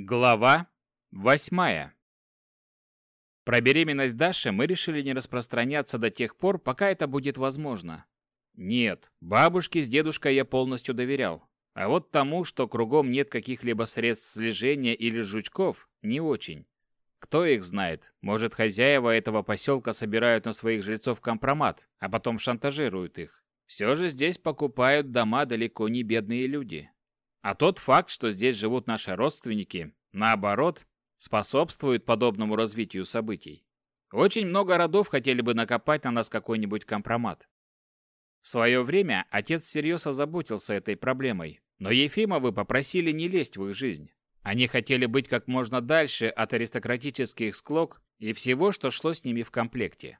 Глава восьмая. Про беременность Даши мы решили не распространяться до тех пор, пока это будет возможно. Нет, бабушке с дедушкой я полностью доверял. А вот тому, что кругом нет каких-либо средств слежения или жучков, не очень. Кто их знает? Может, хозяева этого поселка собирают на своих жильцов компромат, а потом шантажируют их. Все же здесь покупают дома далеко не бедные люди. А тот факт, что здесь живут наши родственники, наоборот, способствует подобному развитию событий. Очень много родов хотели бы накопать на нас какой-нибудь компромат. В свое время отец всерьез озаботился этой проблемой, но Ефимовы попросили не лезть в их жизнь. Они хотели быть как можно дальше от аристократических склок и всего, что шло с ними в комплекте.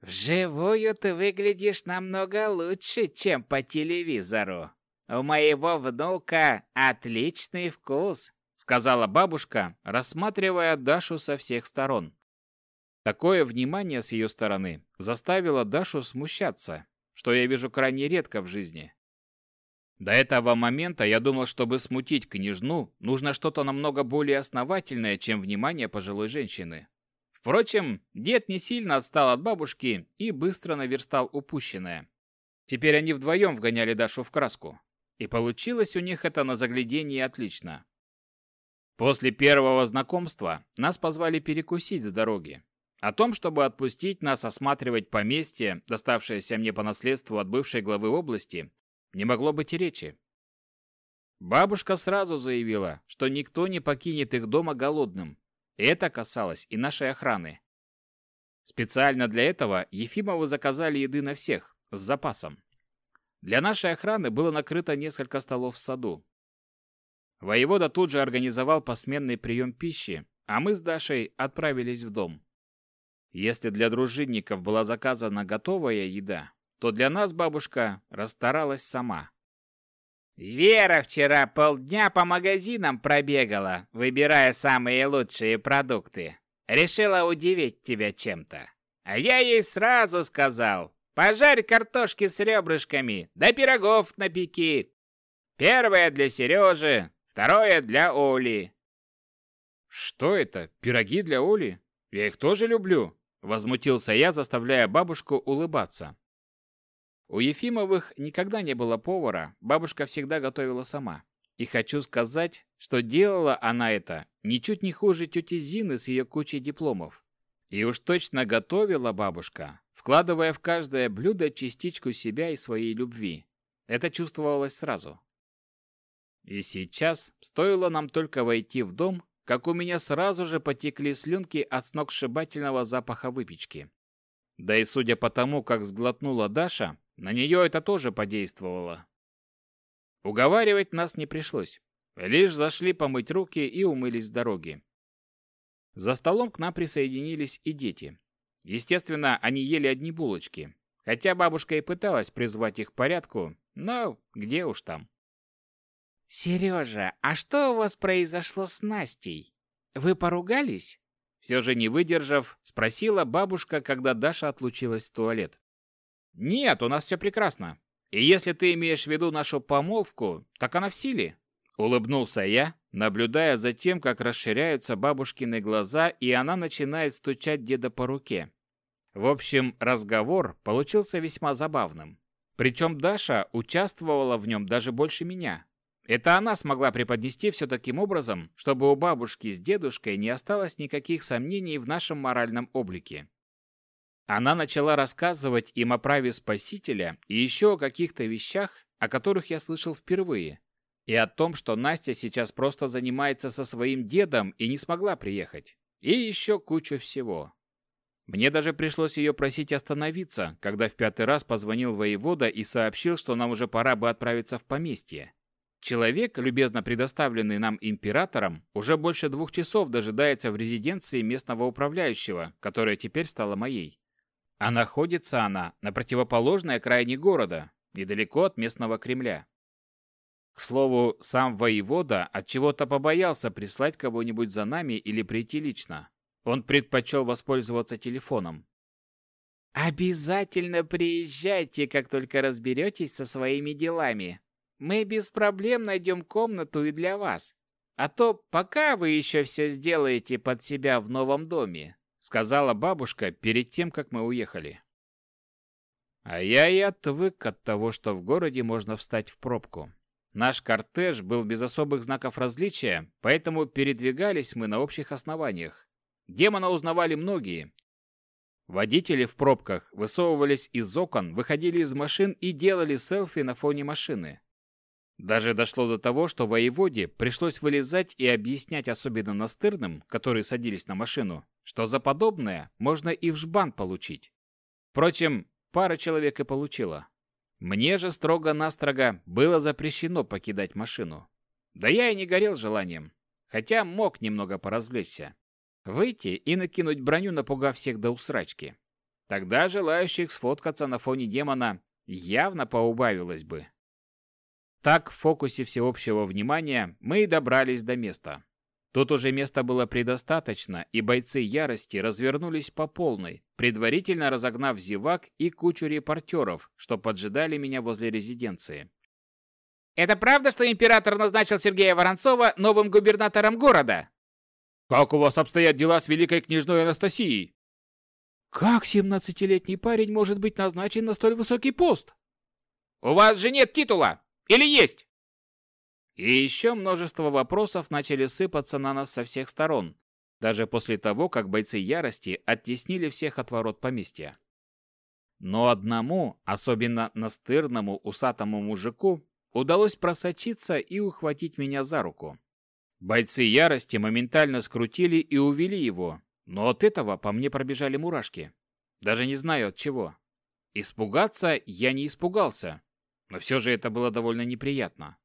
«Вживую ты выглядишь намного лучше, чем по телевизору», «У моего внука отличный вкус», — сказала бабушка, рассматривая Дашу со всех сторон. Такое внимание с ее стороны заставило Дашу смущаться, что я вижу крайне редко в жизни. До этого момента я думал, чтобы смутить княжну, нужно что-то намного более основательное, чем внимание пожилой женщины. Впрочем, дед не сильно отстал от бабушки и быстро наверстал упущенное. Теперь они вдвоем вгоняли Дашу в краску. И получилось у них это на загляденье отлично. После первого знакомства нас позвали перекусить с дороги. О том, чтобы отпустить нас осматривать поместье, доставшееся мне по наследству от бывшей главы области, не могло быть и речи. Бабушка сразу заявила, что никто не покинет их дома голодным. И это касалось и нашей охраны. Специально для этого Ефимовы заказали еды на всех, с запасом. Для нашей охраны было накрыто несколько столов в саду. Воевода тут же организовал посменный прием пищи, а мы с Дашей отправились в дом. Если для дружинников была заказана готовая еда, то для нас бабушка расстаралась сама. «Вера вчера полдня по магазинам пробегала, выбирая самые лучшие продукты. Решила удивить тебя чем-то. А я ей сразу сказал, Пожарь картошки с ребрышками, да пирогов напеки. Первое для Сережи, второе для Оли. Что это? Пироги для Оли? Я их тоже люблю, возмутился я, заставляя бабушку улыбаться. У Ефимовых никогда не было повара, бабушка всегда готовила сама. И хочу сказать, что делала она это ничуть не хуже тети Зины с ее кучей дипломов. И уж точно готовила бабушка, вкладывая в каждое блюдо частичку себя и своей любви. Это чувствовалось сразу. И сейчас, стоило нам только войти в дом, как у меня сразу же потекли слюнки от сногсшибательного запаха выпечки. Да и судя по тому, как сглотнула Даша, на нее это тоже подействовало. Уговаривать нас не пришлось. Лишь зашли помыть руки и умылись с дороги. За столом к нам присоединились и дети. Естественно, они ели одни булочки. Хотя бабушка и пыталась призвать их к порядку, но где уж там. «Сережа, а что у вас произошло с Настей? Вы поругались?» Все же не выдержав, спросила бабушка, когда Даша отлучилась в туалет. «Нет, у нас все прекрасно. И если ты имеешь в виду нашу помолвку, так она в силе. Улыбнулся я, наблюдая за тем, как расширяются бабушкины глаза, и она начинает стучать деда по руке. В общем, разговор получился весьма забавным. Причем Даша участвовала в нем даже больше меня. Это она смогла преподнести все таким образом, чтобы у бабушки с дедушкой не осталось никаких сомнений в нашем моральном облике. Она начала рассказывать им о праве Спасителя и еще о каких-то вещах, о которых я слышал впервые, и о том, что Настя сейчас просто занимается со своим дедом и не смогла приехать. И еще кучу всего. Мне даже пришлось ее просить остановиться, когда в пятый раз позвонил воевода и сообщил, что нам уже пора бы отправиться в поместье. Человек, любезно предоставленный нам императором, уже больше двух часов дожидается в резиденции местного управляющего, которая теперь стала моей. А находится она на противоположной окраине города, недалеко от местного Кремля. К слову, сам воевода от чего-то побоялся прислать кого-нибудь за нами или прийти лично. Он предпочел воспользоваться телефоном. «Обязательно приезжайте, как только разберетесь со своими делами. Мы без проблем найдем комнату и для вас. А то пока вы еще все сделаете под себя в новом доме, сказала бабушка перед тем, как мы уехали. А я и отвык от того, что в городе можно встать в пробку. Наш кортеж был без особых знаков различия, поэтому передвигались мы на общих основаниях. Демона узнавали многие. Водители в пробках высовывались из окон, выходили из машин и делали селфи на фоне машины. Даже дошло до того, что воеводе пришлось вылезать и объяснять особенно настырным, которые садились на машину, что за подобное можно и в жбан получить. Впрочем, пара человек и получила. Мне же строго-настрого было запрещено покидать машину. Да я и не горел желанием, хотя мог немного поразвлечься. Выйти и накинуть броню, напугав всех до усрачки. Тогда желающих сфоткаться на фоне демона явно поубавилось бы. Так, в фокусе всеобщего внимания, мы и добрались до места. Тут уже места было предостаточно, и бойцы ярости развернулись по полной, предварительно разогнав зевак и кучу репортеров, что поджидали меня возле резиденции. «Это правда, что император назначил Сергея Воронцова новым губернатором города?» «Как у вас обстоят дела с великой княжной Анастасией?» «Как семнадцатилетний парень может быть назначен на столь высокий пост?» «У вас же нет титула! Или есть?» И еще множество вопросов начали сыпаться на нас со всех сторон, даже после того, как бойцы ярости оттеснили всех от ворот поместья. Но одному, особенно настырному усатому мужику, удалось просочиться и ухватить меня за руку. Бойцы ярости моментально скрутили и увели его, но от этого по мне пробежали мурашки. Даже не знаю от чего. Испугаться я не испугался, но все же это было довольно неприятно.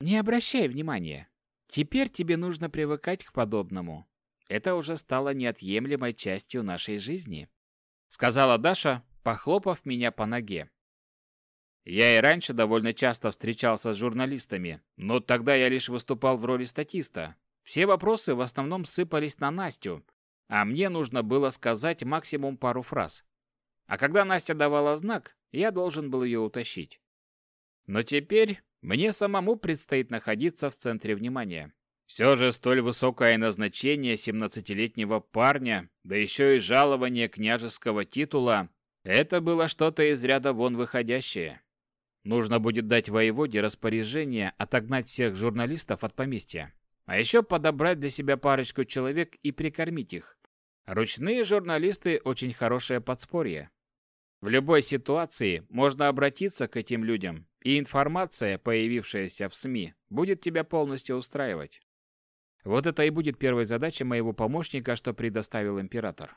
Не обращай внимания. Теперь тебе нужно привыкать к подобному. Это уже стало неотъемлемой частью нашей жизни, сказала Даша, похлопав меня по ноге. Я и раньше довольно часто встречался с журналистами, но тогда я лишь выступал в роли статиста. Все вопросы в основном сыпались на Настю, а мне нужно было сказать максимум пару фраз. А когда Настя давала знак, я должен был ее утащить. Но теперь мне самому предстоит находиться в центре внимания. Все же столь высокое назначение 17-летнего парня, да еще и жалование княжеского титула, это было что-то из ряда вон выходящее. Нужно будет дать воеводе распоряжение отогнать всех журналистов от поместья, а еще подобрать для себя парочку человек и прикормить их. Ручные журналисты – очень хорошее подспорье. В любой ситуации можно обратиться к этим людям и информация, появившаяся в СМИ, будет тебя полностью устраивать. Вот это и будет первой задачей моего помощника, что предоставил император.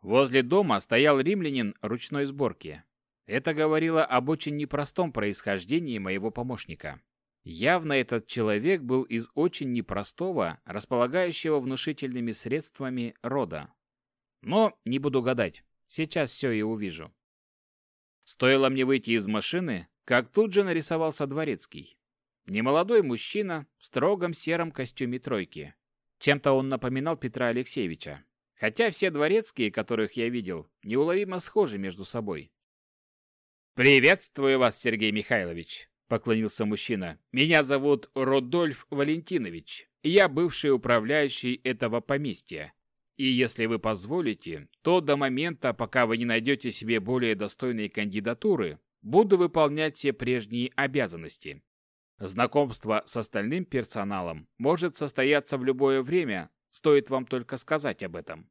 Возле дома стоял римлянин ручной сборки. Это говорило об очень непростом происхождении моего помощника. Явно этот человек был из очень непростого, располагающего внушительными средствами рода. Но не буду гадать, сейчас все и увижу. Стоило мне выйти из машины, как тут же нарисовался дворецкий. Немолодой мужчина в строгом сером костюме тройки. Чем-то он напоминал Петра Алексеевича. Хотя все дворецкие, которых я видел, неуловимо схожи между собой. «Приветствую вас, Сергей Михайлович», — поклонился мужчина. «Меня зовут Рудольф Валентинович. Я бывший управляющий этого поместья. И если вы позволите, то до момента, пока вы не найдете себе более достойные кандидатуры, Буду выполнять все прежние обязанности. Знакомство с остальным персоналом может состояться в любое время, стоит вам только сказать об этом.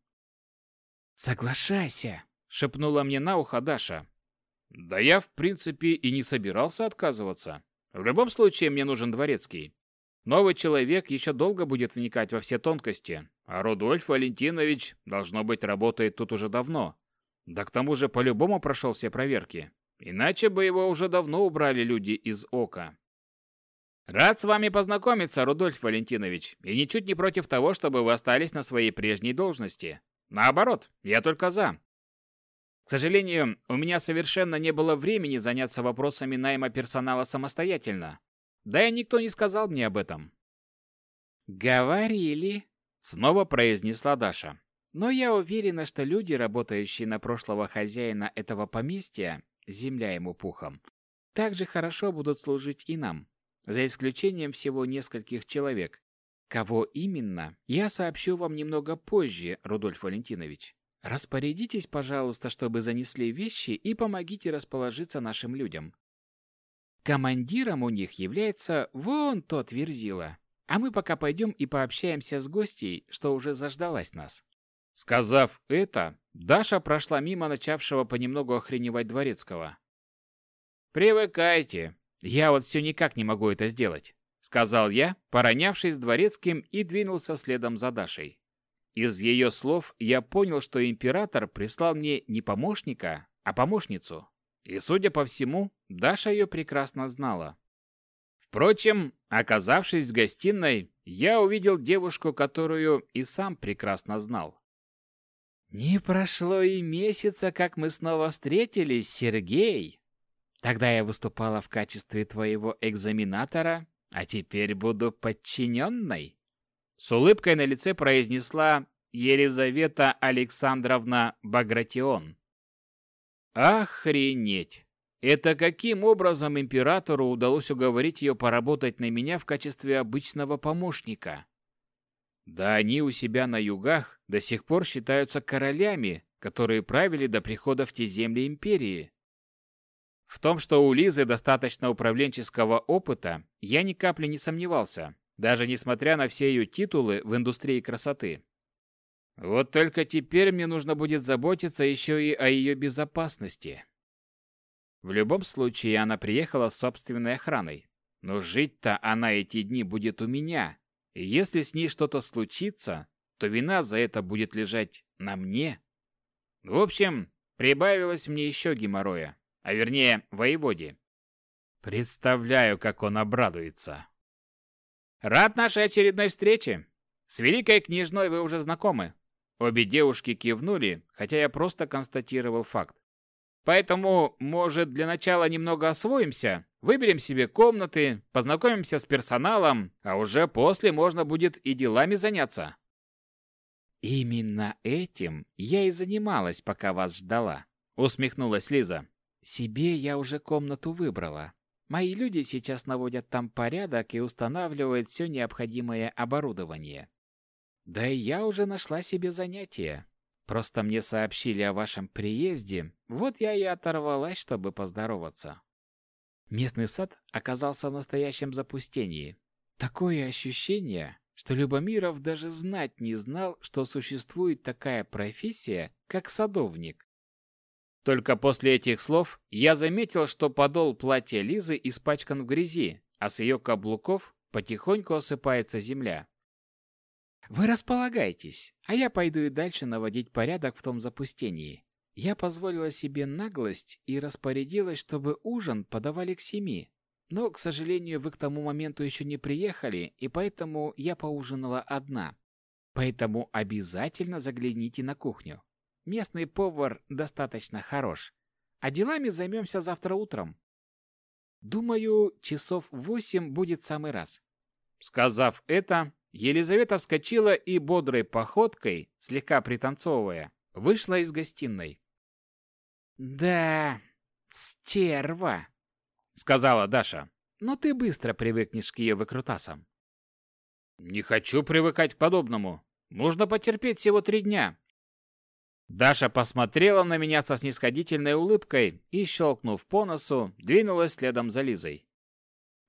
«Соглашайся», — шепнула мне на ухо Даша. «Да я, в принципе, и не собирался отказываться. В любом случае мне нужен дворецкий. Новый человек еще долго будет вникать во все тонкости, а Рудольф Валентинович, должно быть, работает тут уже давно. Да к тому же по-любому прошел все проверки. Иначе бы его уже давно убрали люди из ока. Рад с вами познакомиться, Рудольф Валентинович, и ничуть не против того, чтобы вы остались на своей прежней должности. Наоборот, я только за. К сожалению, у меня совершенно не было времени заняться вопросами найма персонала самостоятельно. Да и никто не сказал мне об этом. «Говорили», — снова произнесла Даша. «Но я уверена, что люди, работающие на прошлого хозяина этого поместья, земля ему пухом, так же хорошо будут служить и нам. за исключением всего нескольких человек. Кого именно, я сообщу вам немного позже, Рудольф Валентинович. Распорядитесь, пожалуйста, чтобы занесли вещи и помогите расположиться нашим людям. Командиром у них является вон тот Верзила. А мы пока пойдем и пообщаемся с гостьей, что уже заждалась нас. Сказав это, Даша прошла мимо начавшего понемногу охреневать дворецкого. «Привыкайте. Я вот все никак не могу это сделать», — сказал я, поронявшись с дворецким и двинулся следом за Дашей. Из ее слов я понял, что император прислал мне не помощника, а помощницу. И, судя по всему, Даша ее прекрасно знала. Впрочем, оказавшись в гостиной, я увидел девушку, которую и сам прекрасно знал. «Не прошло и месяца, как мы снова встретились, Сергей. Тогда я выступала в качестве твоего экзаменатора, а теперь буду подчиненной». С улыбкой на лице произнесла Елизавета Александровна Багратион. «Охренеть! Это каким образом императору удалось уговорить ее поработать на меня в качестве обычного помощника? Да они у себя на югах до сих пор считаются королями, которые правили до прихода в те земли империи. В том, что у Лизы достаточно управленческого опыта, я ни капли не сомневался, даже несмотря на все ее титулы в индустрии красоты. Вот только теперь мне нужно будет заботиться еще и о ее безопасности. В любом случае, она приехала с собственной охраной. Но жить-то она эти дни будет у меня. И если с ней что-то случится, то вина за это будет лежать на мне. В общем, прибавилось мне еще геморроя, а вернее, воеводе. Представляю, как он обрадуется. Рад нашей очередной встрече. С великой княжной вы уже знакомы. Обе девушки кивнули, хотя я просто констатировал факт. Поэтому, может, для начала немного освоимся, выберем себе комнаты, познакомимся с персоналом, а уже после можно будет и делами заняться. Именно этим я и занималась, пока вас ждала, усмехнулась Лиза. Себе я уже комнату выбрала. Мои люди сейчас наводят там порядок и устанавливают все необходимое оборудование. Да и я уже нашла себе занятие. Просто мне сообщили о вашем приезде, вот я и оторвалась, чтобы поздороваться. Местный сад оказался в настоящем запустении. Такое ощущение, что Любомиров даже знать не знал, что существует такая профессия, как садовник. Только после этих слов я заметил, что подол платья Лизы испачкан в грязи, а с ее каблуков потихоньку осыпается земля. Вы располагайтесь, а я пойду и дальше наводить порядок в том запустении. Я позволила себе наглость и распорядилась, чтобы ужин подавали к семи. Но, к сожалению, вы к тому моменту еще не приехали, и поэтому я поужинала одна. Поэтому обязательно загляните на кухню. Местный повар достаточно хорош. А делами займемся завтра утром. Думаю, часов восемь будет самый раз. Сказав это, Елизавета вскочила и бодрой походкой, слегка пританцовывая, вышла из гостиной. «Да, стерва», — сказала Даша. «Но ты быстро привыкнешь к ее выкрутасам». «Не хочу привыкать к подобному. Нужно потерпеть всего три дня». Даша посмотрела на меня со снисходительной улыбкой и, щелкнув по носу, двинулась следом за Лизой.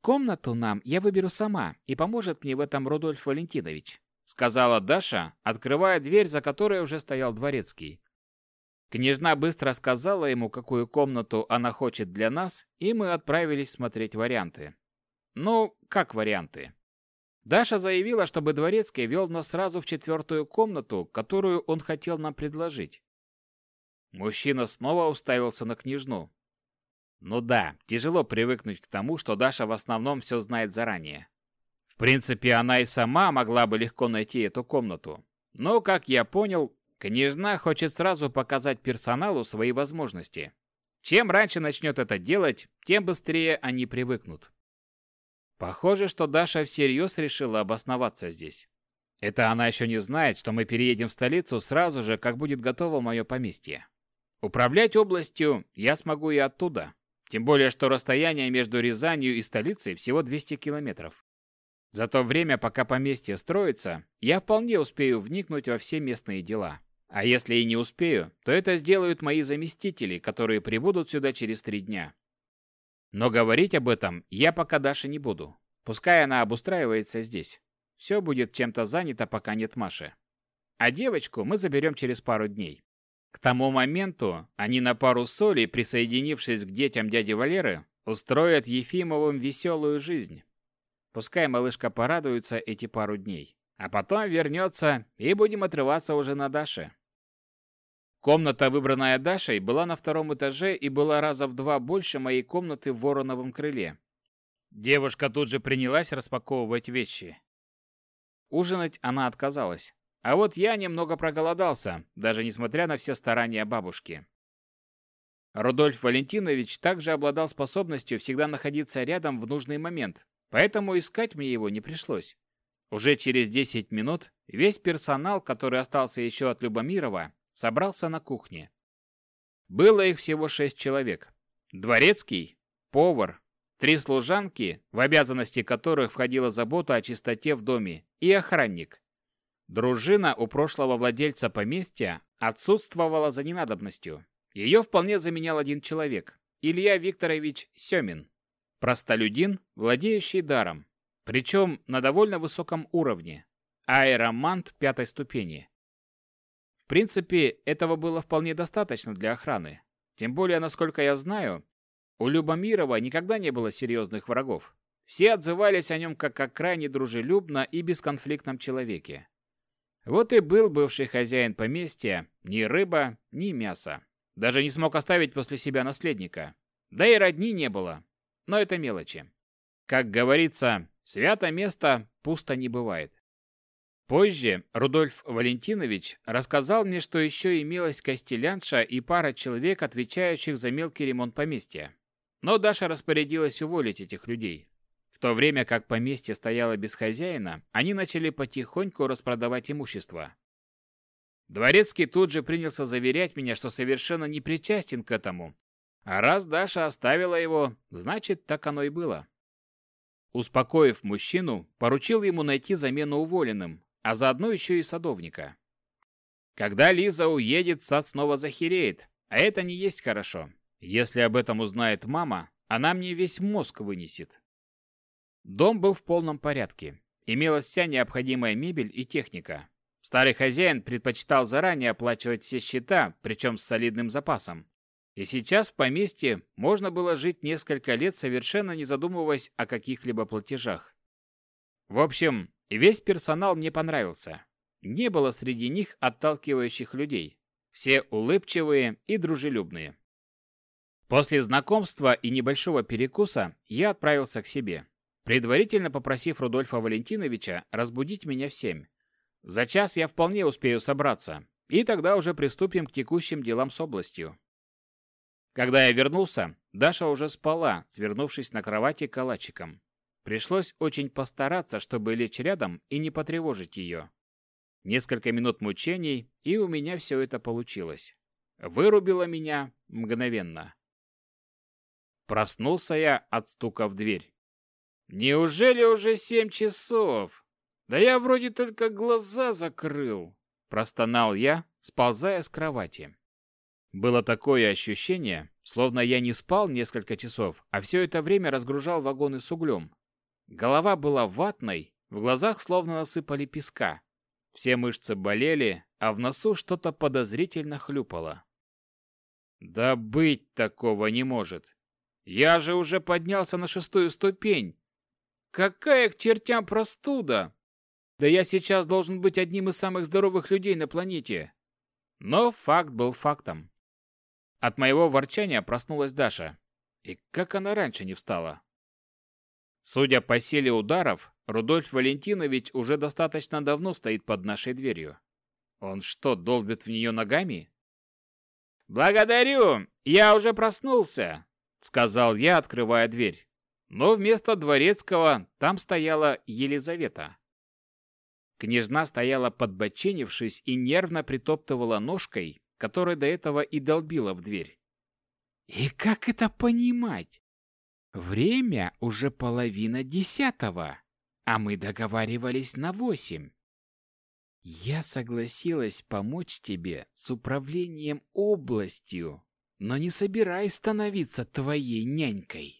Комнату нам я выберу сама, и поможет мне в этом Рудольф Валентинович, сказала Даша, открывая дверь, за которой уже стоял дворецкий. Княжна быстро сказала ему, какую комнату она хочет для нас, и мы отправились смотреть варианты. Ну, как варианты? Даша заявила, чтобы дворецкий вел нас сразу в четвертую комнату, которую он хотел нам предложить. Мужчина снова уставился на княжну. Ну да, тяжело привыкнуть к тому, что Даша в основном все знает заранее. Принципе, она и сама могла бы легко найти эту комнату. Но, как я понял, княжна хочет сразу показать персоналу свои возможности. Чем раньше начнет это делать, тем быстрее они привыкнут. Похоже, что Даша всерьез решила обосноваться здесь. Это она еще не знает, что мы переедем в столицу сразу же, как будет готово мое поместье. Управлять областью я смогу и оттуда. Тем более, что расстояние между Рязанью и столицей всего 200 километров. За то время, пока поместье строится, я вполне успею вникнуть во все местные дела. А если и не успею, то это сделают мои заместители, которые прибудут сюда через три дня. Но говорить об этом я пока Даше не буду. Пускай она обустраивается здесь. Все будет чем-то занято, пока нет Маши. А девочку мы заберем через пару дней. К тому моменту они на пару соли, присоединившись к детям дяди Валеры, устроят Ефимовым веселую жизнь. Пускай малышка порадуется эти пару дней. А потом вернется, и будем отрываться уже на Даше. Комната, выбранная Дашей, была на втором этаже и была раза в два больше моей комнаты в Вороновом крыле. Девушка тут же принялась распаковывать вещи. Ужинать она отказалась. А вот я немного проголодался, даже несмотря на все старания бабушки. Рудольф Валентинович также обладал способностью всегда находиться рядом в нужный момент, поэтому искать мне его не пришлось. Уже через 10 минут весь персонал, который остался еще от Любомирова, собрался на кухне. Было их всего шесть человек. Дворецкий, повар, три служанки, в обязанности которых входила забота о чистоте в доме, и охранник. Дружина у прошлого владельца поместья отсутствовала за ненадобностью. Ее вполне заменял один человек – Илья Викторович Семин. Простолюдин, владеющий даром. Причем на довольно высоком уровне. Аэромант пятой ступени. В принципе, этого было вполне достаточно для охраны. Тем более, насколько я знаю, у Любомирова никогда не было серьезных врагов. Все отзывались о нем как о крайне дружелюбно и бесконфликтном человеке. Вот и был бывший хозяин поместья ни рыба, ни мясо. Даже не смог оставить после себя наследника. Да и родни не было. Но это мелочи. Как говорится, свято место пусто не бывает. Позже Рудольф Валентинович рассказал мне, что еще имелась костелянша и пара человек, отвечающих за мелкий ремонт поместья. Но Даша распорядилась уволить этих людей. В то время как поместье стояло без хозяина, они начали потихоньку распродавать имущество. Дворецкий тут же принялся заверять меня, что совершенно не причастен к этому. А раз Даша оставила его, значит, так оно и было. Успокоив мужчину, поручил ему найти замену уволенным, а заодно еще и садовника. Когда Лиза уедет, сад снова захереет, а это не есть хорошо. Если об этом узнает мама, она мне весь мозг вынесет. Дом был в полном порядке. Имелась вся необходимая мебель и техника. Старый хозяин предпочитал заранее оплачивать все счета, причем с солидным запасом. И сейчас в поместье можно было жить несколько лет, совершенно не задумываясь о каких-либо платежах. В общем, весь персонал мне понравился. Не было среди них отталкивающих людей. Все улыбчивые и дружелюбные. После знакомства и небольшого перекуса я отправился к себе предварительно попросив Рудольфа Валентиновича разбудить меня в семь. За час я вполне успею собраться, и тогда уже приступим к текущим делам с областью. Когда я вернулся, Даша уже спала, свернувшись на кровати калачиком. Пришлось очень постараться, чтобы лечь рядом и не потревожить ее. Несколько минут мучений, и у меня все это получилось. Вырубило меня мгновенно. Проснулся я от стука в дверь. Неужели уже семь часов? Да я вроде только глаза закрыл, простонал я, сползая с кровати. Было такое ощущение, словно я не спал несколько часов, а все это время разгружал вагоны с углем. Голова была ватной, в глазах словно насыпали песка. Все мышцы болели, а в носу что-то подозрительно хлюпало. Да быть такого не может. Я же уже поднялся на шестую ступень. Какая к чертям простуда? Да я сейчас должен быть одним из самых здоровых людей на планете. Но факт был фактом. От моего ворчания проснулась Даша. И как она раньше не встала? Судя по силе ударов, Рудольф Валентинович уже достаточно давно стоит под нашей дверью. Он что, долбит в нее ногами? «Благодарю! Я уже проснулся!» — сказал я, открывая дверь но вместо дворецкого там стояла Елизавета. Княжна стояла подбоченившись и нервно притоптывала ножкой, которая до этого и долбила в дверь. И как это понимать? Время уже половина десятого, а мы договаривались на восемь. Я согласилась помочь тебе с управлением областью, но не собираюсь становиться твоей нянькой.